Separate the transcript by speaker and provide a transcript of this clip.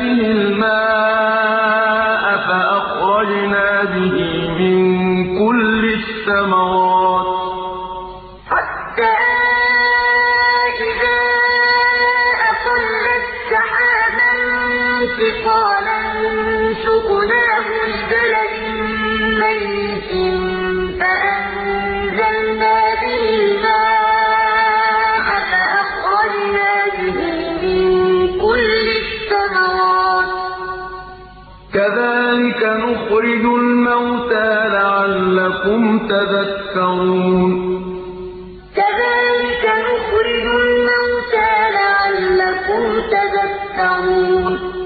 Speaker 1: بِهِ الْمَاءَ فَأَخْرَجْنَا بِهِ مِن كُلِّ الثَّمَرَاتِ ۚ. كذلك نخرج الموتى لعلكم تذكرون. كذلك نخرج الموتى لعلكم تذكرون.